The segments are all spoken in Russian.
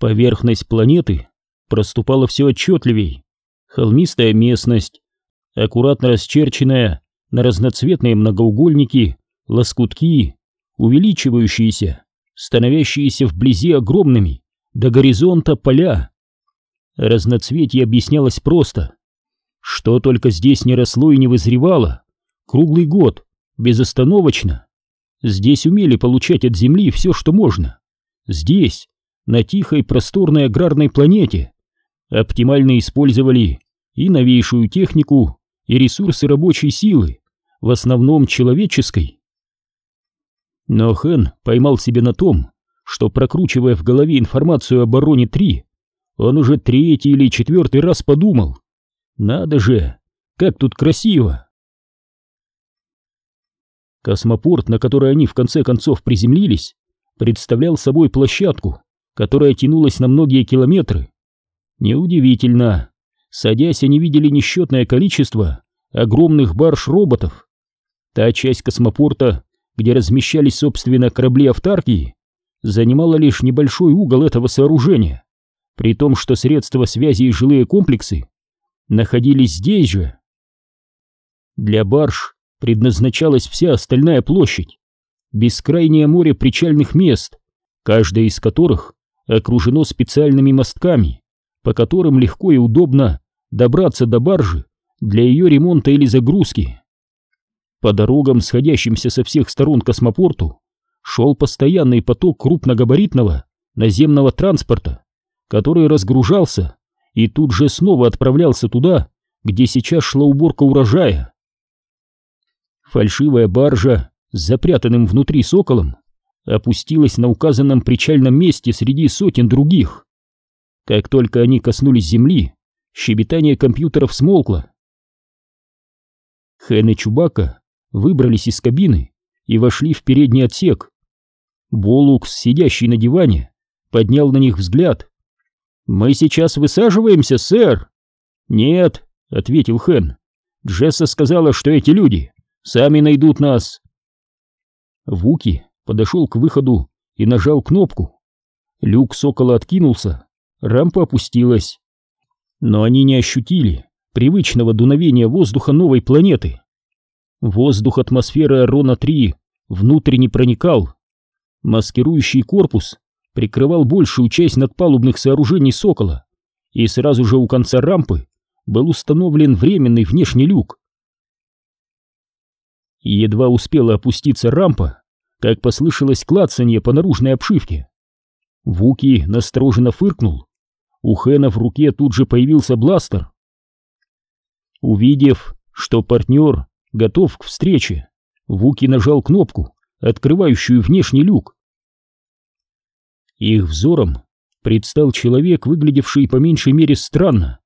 Поверхность планеты проступала все отчетливей. Холмистая местность, аккуратно расчерченная на разноцветные многоугольники, лоскутки, увеличивающиеся, становящиеся вблизи огромными, до горизонта поля. Разноцветие объяснялось просто. Что только здесь не росло и не вызревало, круглый год, безостановочно. Здесь умели получать от земли все, что можно. Здесь, на тихой просторной аграрной планете, оптимально использовали и новейшую технику, и ресурсы рабочей силы, в основном человеческой. Но Хэн поймал себя на том, что, прокручивая в голове информацию о Бароне-3, он уже третий или четвертый раз подумал. Надо же, как тут красиво! Космопорт, на который они в конце концов приземлились, представлял собой площадку, которая тянулась на многие километры. Неудивительно, садясь, они видели несчетное количество огромных барж-роботов. Та часть космопорта, где размещались, собственно, корабли автаркии, занимала лишь небольшой угол этого сооружения, при том, что средства связи и жилые комплексы находились здесь же. Для барж предназначалась вся остальная площадь, бескрайнее море причальных мест, каждое из которых окружено специальными мостками, по которым легко и удобно добраться до баржи для ее ремонта или загрузки. По дорогам, сходящимся со всех сторон космопорту, шел постоянный поток крупногабаритного наземного транспорта, который разгружался и тут же снова отправлялся туда, где сейчас шла уборка урожая. Фальшивая баржа с запрятанным внутри соколом опустилась на указанном причальном месте среди сотен других. Как только они коснулись земли, щебетание компьютеров смолкло. Хэн и Чубака выбрались из кабины и вошли в передний отсек. Болукс, сидящий на диване, поднял на них взгляд. «Мы сейчас высаживаемся, сэр?» «Нет», — ответил Хэн. «Джесса сказала, что эти люди Сами найдут нас. Вуки подошел к выходу и нажал кнопку. Люк сокола откинулся, рампа опустилась. Но они не ощутили привычного дуновения воздуха новой планеты. Воздух атмосферы Арона-3 внутрь не проникал. Маскирующий корпус прикрывал большую часть надпалубных сооружений сокола, и сразу же у конца рампы был установлен временный внешний люк, Едва успела опуститься рампа, как послышалось клацанье по наружной обшивке. Вуки настороженно фыркнул. У Хэна в руке тут же появился бластер. Увидев, что партнер готов к встрече, Вуки нажал кнопку, открывающую внешний люк. Их взором предстал человек, выглядевший по меньшей мере странно.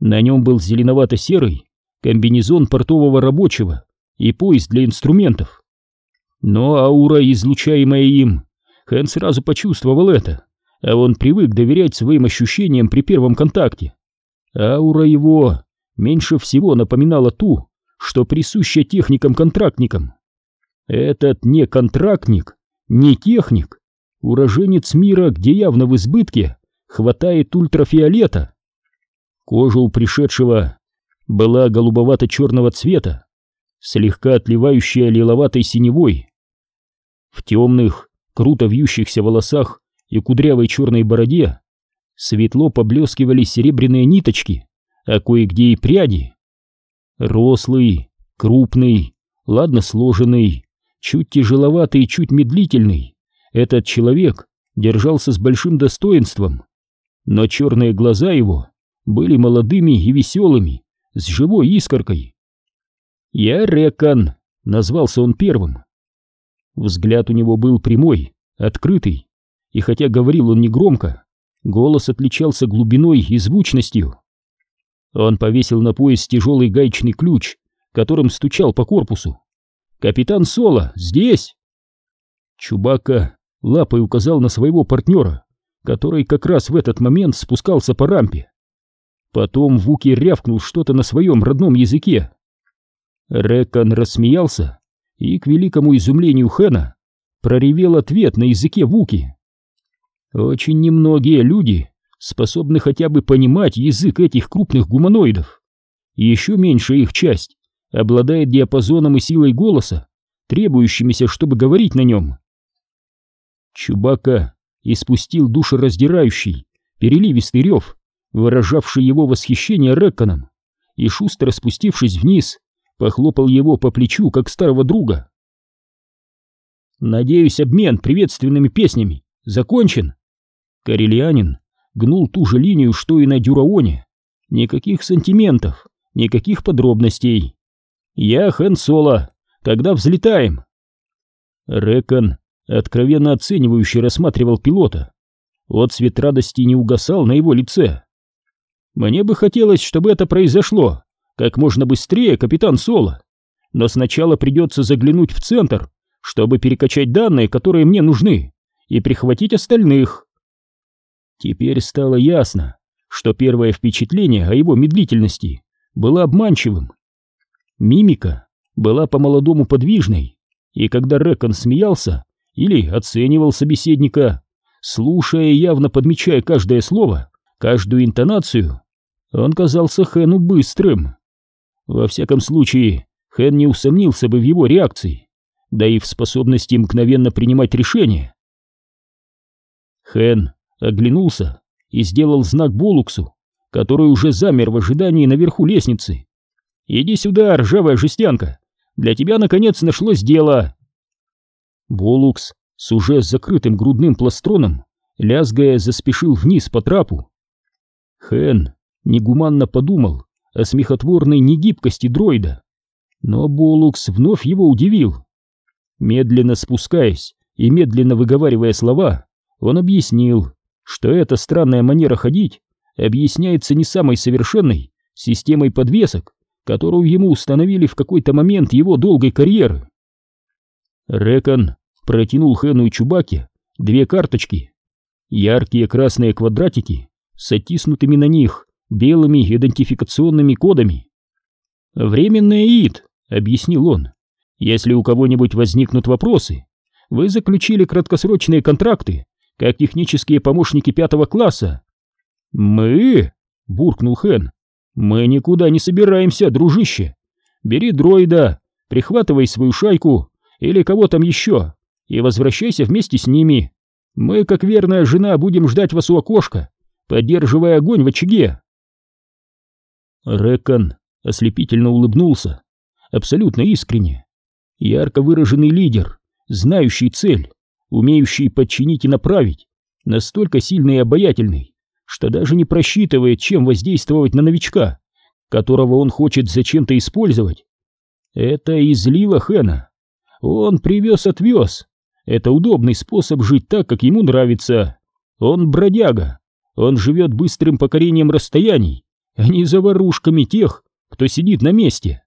На нем был зеленовато-серый комбинезон портового рабочего и поезд для инструментов. Но аура, излучаемая им, Хэн сразу почувствовал это, а он привык доверять своим ощущениям при первом контакте. Аура его меньше всего напоминала ту, что присуща техникам-контрактникам. Этот не контрактник, не техник, уроженец мира, где явно в избытке хватает ультрафиолета. Кожа у пришедшего была голубовато-черного цвета, слегка отливающая лиловатой синевой. В темных, круто вьющихся волосах и кудрявой черной бороде светло поблескивали серебряные ниточки, а кое-где и пряди. Рослый, крупный, ладно сложенный, чуть тяжеловатый и чуть медлительный, этот человек держался с большим достоинством, но черные глаза его были молодыми и веселыми, с живой искоркой. «Я Рекон», — назвался он первым. Взгляд у него был прямой, открытый, и хотя говорил он негромко, голос отличался глубиной и звучностью. Он повесил на пояс тяжелый гаечный ключ, которым стучал по корпусу. «Капитан Соло, здесь!» Чубака лапой указал на своего партнера, который как раз в этот момент спускался по рампе. Потом Вуки рявкнул что-то на своем родном языке. Рекон рассмеялся и, к великому изумлению Хэна, проревел ответ на языке Вуки. Очень немногие люди способны хотя бы понимать язык этих крупных гуманоидов. Еще меньшая их часть обладает диапазоном и силой голоса, требующимися, чтобы говорить на нем. Чубака испустил душераздирающий, переливистый рев, выражавший его восхищение Рэкконом, и шустро спустившись вниз, похлопал его по плечу, как старого друга. «Надеюсь, обмен приветственными песнями закончен?» Карелианин гнул ту же линию, что и на Дюраоне. Никаких сантиментов, никаких подробностей. «Я Хэн Соло. Когда взлетаем?» Рэкон откровенно оценивающе рассматривал пилота. Отцвет радости не угасал на его лице. «Мне бы хотелось, чтобы это произошло как можно быстрее, капитан Соло. Но сначала придется заглянуть в центр, чтобы перекачать данные, которые мне нужны, и прихватить остальных». Теперь стало ясно, что первое впечатление о его медлительности было обманчивым. Мимика была по-молодому подвижной, и когда Рэкон смеялся или оценивал собеседника, слушая и явно подмечая каждое слово, каждую интонацию, он казался Хэну быстрым. Во всяком случае, Хэн не усомнился бы в его реакции, да и в способности мгновенно принимать решения. Хэн оглянулся и сделал знак Болуксу, который уже замер в ожидании наверху лестницы. «Иди сюда, ржавая жестянка! Для тебя, наконец, нашлось дело!» Болукс с уже закрытым грудным пластроном, лязгая, заспешил вниз по трапу. Хэн негуманно подумал о смехотворной негибкости дроида, но Болукс вновь его удивил. Медленно спускаясь и медленно выговаривая слова, он объяснил, что эта странная манера ходить объясняется не самой совершенной системой подвесок, которую ему установили в какой-то момент его долгой карьеры. Рекон протянул Хэну и Чубаке две карточки, яркие красные квадратики с оттиснутыми на них белыми идентификационными кодами. «Временный ИИД», — объяснил он. «Если у кого-нибудь возникнут вопросы, вы заключили краткосрочные контракты как технические помощники пятого класса. Мы? буркнул Хэн. Мы никуда не собираемся, дружище. Бери дроида, прихватывай свою шайку или кого там еще и возвращайся вместе с ними. Мы, как верная жена, будем ждать вас у окошка, поддерживая огонь в очаге. Рэкон ослепительно улыбнулся, абсолютно искренне. Ярко выраженный лидер, знающий цель, умеющий подчинить и направить, настолько сильный и обаятельный, что даже не просчитывает, чем воздействовать на новичка, которого он хочет зачем-то использовать. Это излило Хэна. Он привез-отвез. Это удобный способ жить так, как ему нравится. Он бродяга. Он живет быстрым покорением расстояний, а не заварушками тех, кто сидит на месте.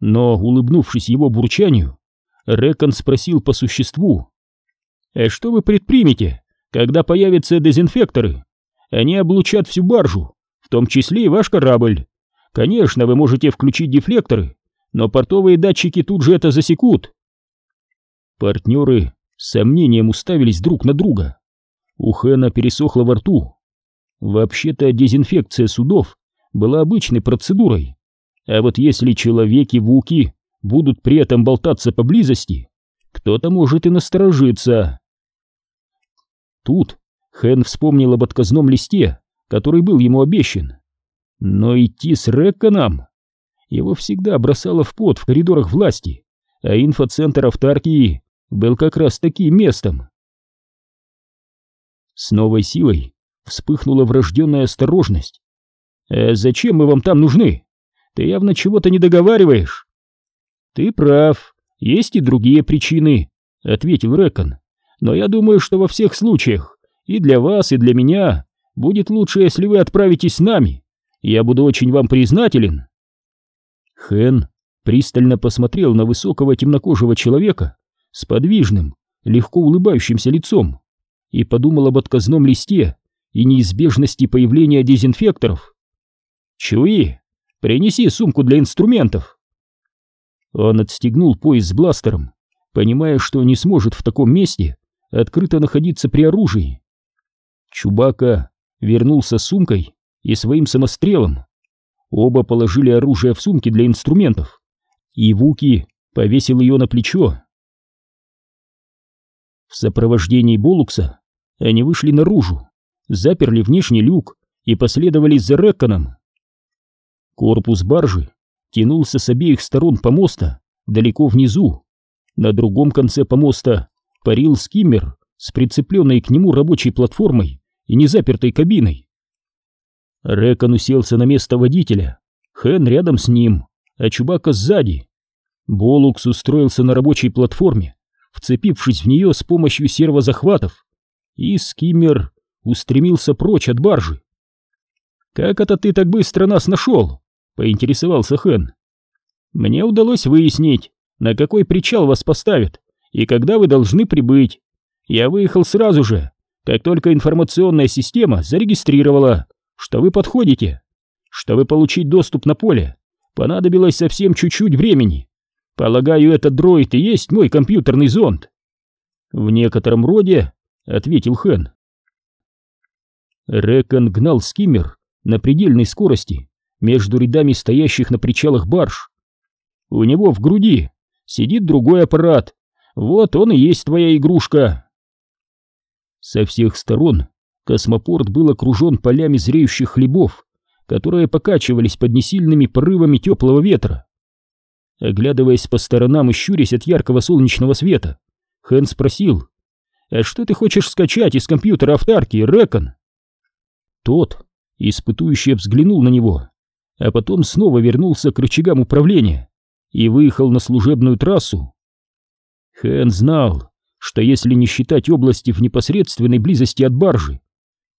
Но, улыбнувшись его бурчанию, Рекон спросил по существу. «А что вы предпримете, когда появятся дезинфекторы? Они облучат всю баржу, в том числе и ваш корабль. Конечно, вы можете включить дефлекторы, но портовые датчики тут же это засекут». Партнеры с сомнением уставились друг на друга. У Хэна пересохло во рту. Вообще-то дезинфекция судов была обычной процедурой. А вот если человеки-вуки будут при этом болтаться поблизости, кто-то может и насторожиться. Тут Хэн вспомнил об отказном листе, который был ему обещан. Но идти с Рэкконом... Его всегда бросало в пот в коридорах власти, а инфоцентр автаркии был как раз таким местом. С новой силой вспыхнула врожденная осторожность. «Э, «Зачем мы вам там нужны? Ты явно чего-то не договариваешь. «Ты прав, есть и другие причины», — ответил Рэкон. «Но я думаю, что во всех случаях, и для вас, и для меня, будет лучше, если вы отправитесь с нами. Я буду очень вам признателен». Хэн пристально посмотрел на высокого темнокожего человека с подвижным, легко улыбающимся лицом и подумал об отказном листе и неизбежности появления дезинфекторов. «Чуи, принеси сумку для инструментов», он отстегнул пояс с бластером, понимая, что не сможет в таком месте открыто находиться при оружии. Чубака вернулся с сумкой и своим самострелом. Оба положили оружие в сумки для инструментов, и Вуки повесил ее на плечо. В сопровождении Болукса они вышли наружу, заперли внешний люк и последовали за Рэкконом. Корпус баржи тянулся с обеих сторон помоста далеко внизу. На другом конце помоста парил скиммер с прицепленной к нему рабочей платформой и незапертой кабиной. Рэкон уселся на место водителя, Хэн рядом с ним, а Чубака сзади. Болукс устроился на рабочей платформе, вцепившись в нее с помощью сервозахватов, и скиммер устремился прочь от баржи. «Как это ты так быстро нас нашел?» — поинтересовался Хэн. «Мне удалось выяснить, на какой причал вас поставят и когда вы должны прибыть. Я выехал сразу же, как только информационная система зарегистрировала, что вы подходите. Чтобы получить доступ на поле, понадобилось совсем чуть-чуть времени. Полагаю, этот дроид и есть мой компьютерный зонд. В некотором роде, ответил Хэн. Рэкон гнал скиммер на предельной скорости между рядами стоящих на причалах барж. У него в груди сидит другой аппарат. Вот он и есть твоя игрушка. Со всех сторон космопорт был окружен полями зреющих хлебов, которые покачивались под несильными порывами теплого ветра. Оглядываясь по сторонам и щурясь от яркого солнечного света, Хэн спросил, «А что ты хочешь скачать из компьютера автарки, Рэкон?» Тот, испытующий, взглянул на него, а потом снова вернулся к рычагам управления и выехал на служебную трассу. Хэн знал, что если не считать области в непосредственной близости от баржи,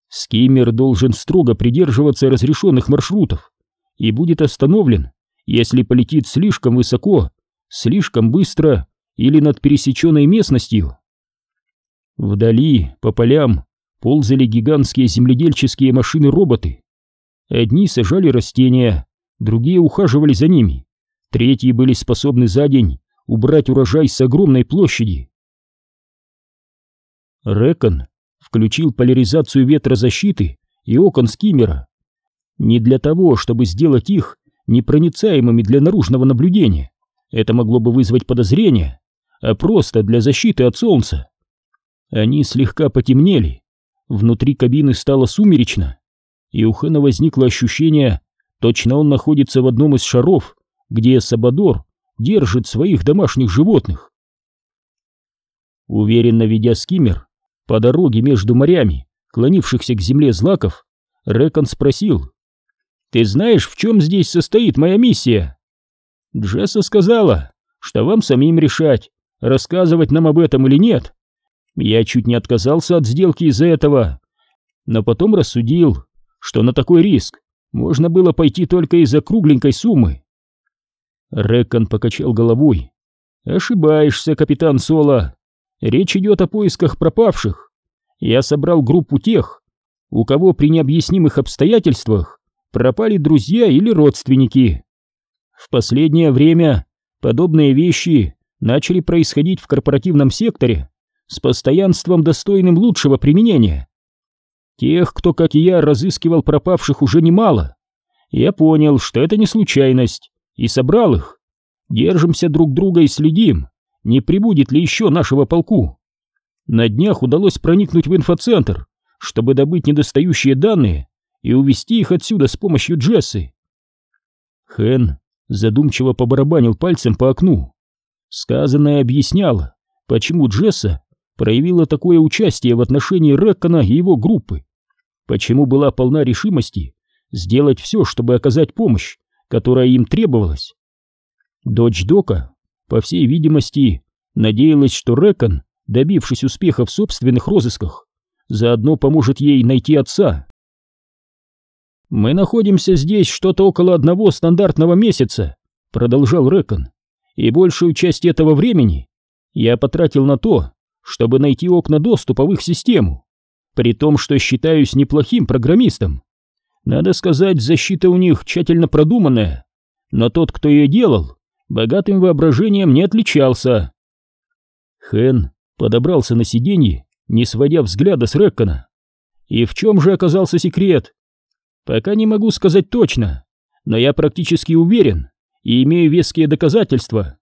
скиммер должен строго придерживаться разрешенных маршрутов и будет остановлен, если полетит слишком высоко, слишком быстро или над пересеченной местностью. Вдали, по полям, ползали гигантские земледельческие машины-роботы. Одни сажали растения, другие ухаживали за ними, третьи были способны за день убрать урожай с огромной площади. Рэкон включил поляризацию ветрозащиты и окон скиммера. Не для того, чтобы сделать их непроницаемыми для наружного наблюдения. Это могло бы вызвать подозрение, а просто для защиты от солнца. Они слегка потемнели, внутри кабины стало сумеречно, и у Хэна возникло ощущение, точно он находится в одном из шаров, где Сабадор держит своих домашних животных. Уверенно ведя скиммер, по дороге между морями, клонившихся к земле злаков, Рекон спросил. «Ты знаешь, в чем здесь состоит моя миссия?» Джесса сказала, что вам самим решать, рассказывать нам об этом или нет. Я чуть не отказался от сделки из-за этого, но потом рассудил, что на такой риск можно было пойти только из-за кругленькой суммы. Рекон покачал головой. «Ошибаешься, капитан Соло. Речь идет о поисках пропавших. Я собрал группу тех, у кого при необъяснимых обстоятельствах пропали друзья или родственники. В последнее время подобные вещи начали происходить в корпоративном секторе с постоянством достойным лучшего применения. Тех, кто, как и я, разыскивал пропавших уже немало. Я понял, что это не случайность, и собрал их. Держимся друг друга и следим, не прибудет ли еще нашего полку. На днях удалось проникнуть в инфоцентр, чтобы добыть недостающие данные и увести их отсюда с помощью Джессы. Хэн задумчиво побарабанил пальцем по окну. Сказанное объясняло, почему Джесса проявила такое участие в отношении Рэккона и его группы, почему была полна решимости сделать все, чтобы оказать помощь, которая им требовалась. Дочь Дока по всей видимости, надеялась, что Рэкон, добившись успеха в собственных розысках, заодно поможет ей найти отца. «Мы находимся здесь что-то около одного стандартного месяца», — продолжал Рэкон, «и большую часть этого времени я потратил на то, чтобы найти окна доступа в их систему, при том, что считаюсь неплохим программистом. Надо сказать, защита у них тщательно продуманная, но тот, кто ее делал, богатым воображением не отличался. Хэн подобрался на сиденье, не сводя взгляда с Рэккона. И в чем же оказался секрет? Пока не могу сказать точно, но я практически уверен и имею веские доказательства.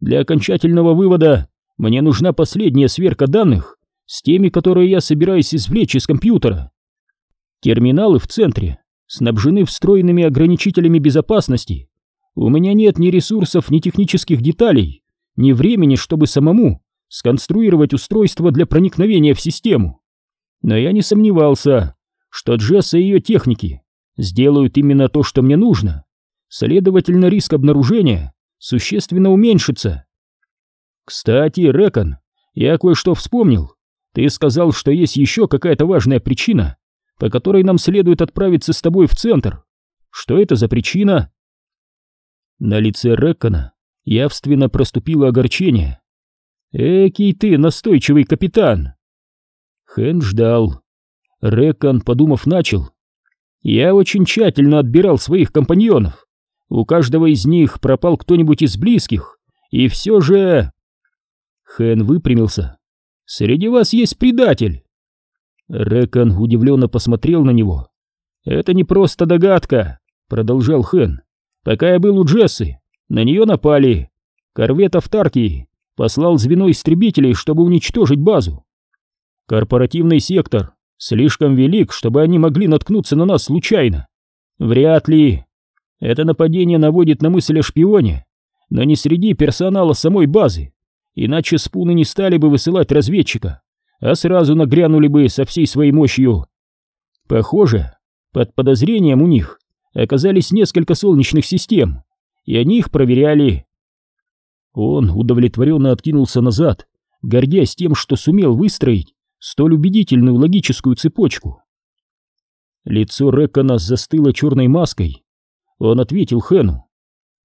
Для окончательного вывода мне нужна последняя сверка данных с теми, которые я собираюсь извлечь из компьютера. Терминалы в центре снабжены встроенными ограничителями безопасности. У меня нет ни ресурсов, ни технических деталей, ни времени, чтобы самому сконструировать устройство для проникновения в систему. Но я не сомневался, что Джесса и ее техники сделают именно то, что мне нужно. Следовательно, риск обнаружения существенно уменьшится. Кстати, Рекон, я кое-что вспомнил. Ты сказал, что есть еще какая-то важная причина, по которой нам следует отправиться с тобой в центр. Что это за причина? На лице Реккона явственно проступило огорчение. «Экий ты, настойчивый капитан!» Хэн ждал. Реккон, подумав, начал. «Я очень тщательно отбирал своих компаньонов. У каждого из них пропал кто-нибудь из близких, и все же...» Хэн выпрямился. «Среди вас есть предатель!» Рекон удивленно посмотрел на него. «Это не просто догадка», — продолжал Хэн. «Пока я был у Джессы, на нее напали. Корвет Автаркии послал звено истребителей, чтобы уничтожить базу. Корпоративный сектор слишком велик, чтобы они могли наткнуться на нас случайно. Вряд ли. Это нападение наводит на мысль о шпионе, но не среди персонала самой базы, иначе спуны не стали бы высылать разведчика, а сразу нагрянули бы со всей своей мощью. Похоже, под подозрением у них оказались несколько солнечных систем, и они их проверяли. Он удовлетворенно откинулся назад, гордясь тем, что сумел выстроить столь убедительную логическую цепочку. Лицо Рэкона застыло черной маской. Он ответил Хэну.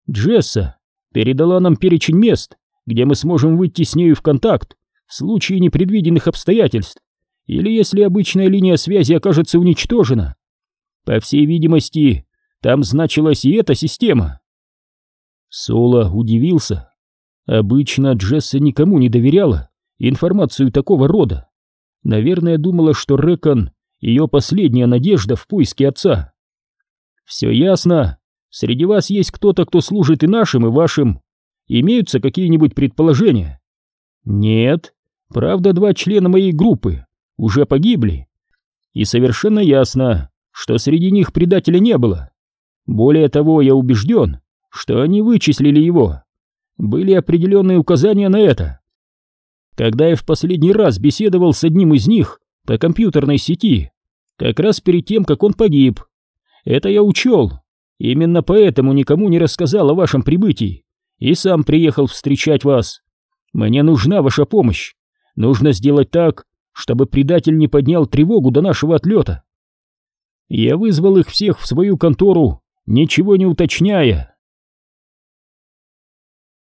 «Джесса передала нам перечень мест, где мы сможем выйти с нею в контакт в случае непредвиденных обстоятельств или если обычная линия связи окажется уничтожена. По всей видимости, там значилась и эта система». Соло удивился. Обычно Джесса никому не доверяла информацию такого рода. Наверное, думала, что Рэкон — ее последняя надежда в поиске отца. «Все ясно. Среди вас есть кто-то, кто служит и нашим, и вашим. Имеются какие-нибудь предположения?» «Нет. Правда, два члена моей группы уже погибли. И совершенно ясно, что среди них предателя не было. Более того, я убежден, что они вычислили его. Были определенные указания на это. Когда я в последний раз беседовал с одним из них по компьютерной сети, как раз перед тем, как он погиб. Это я учел. Именно поэтому никому не рассказал о вашем прибытии и сам приехал встречать вас. Мне нужна ваша помощь. Нужно сделать так, чтобы предатель не поднял тревогу до нашего отлета. Я вызвал их всех в свою контору, ничего не уточняя.